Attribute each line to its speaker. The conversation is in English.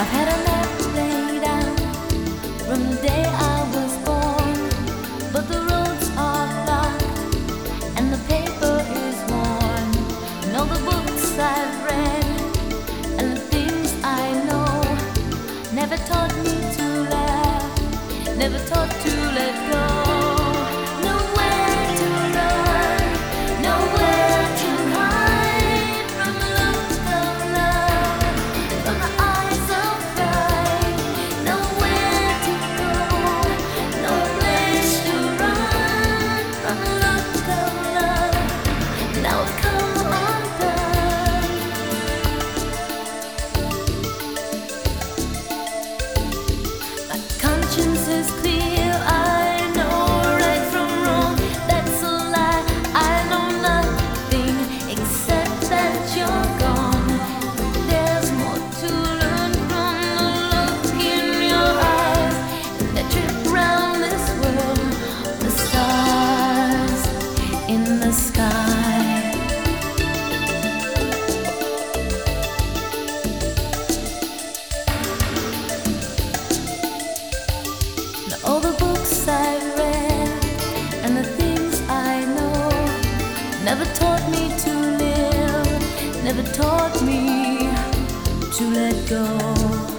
Speaker 1: I've had a map laid out from the day I was born, but the roads are blocked and the paper is worn. And all the books I've read and the things I know never taught me to laugh, never taught to let go. Conscience is clear. Taught me to let go.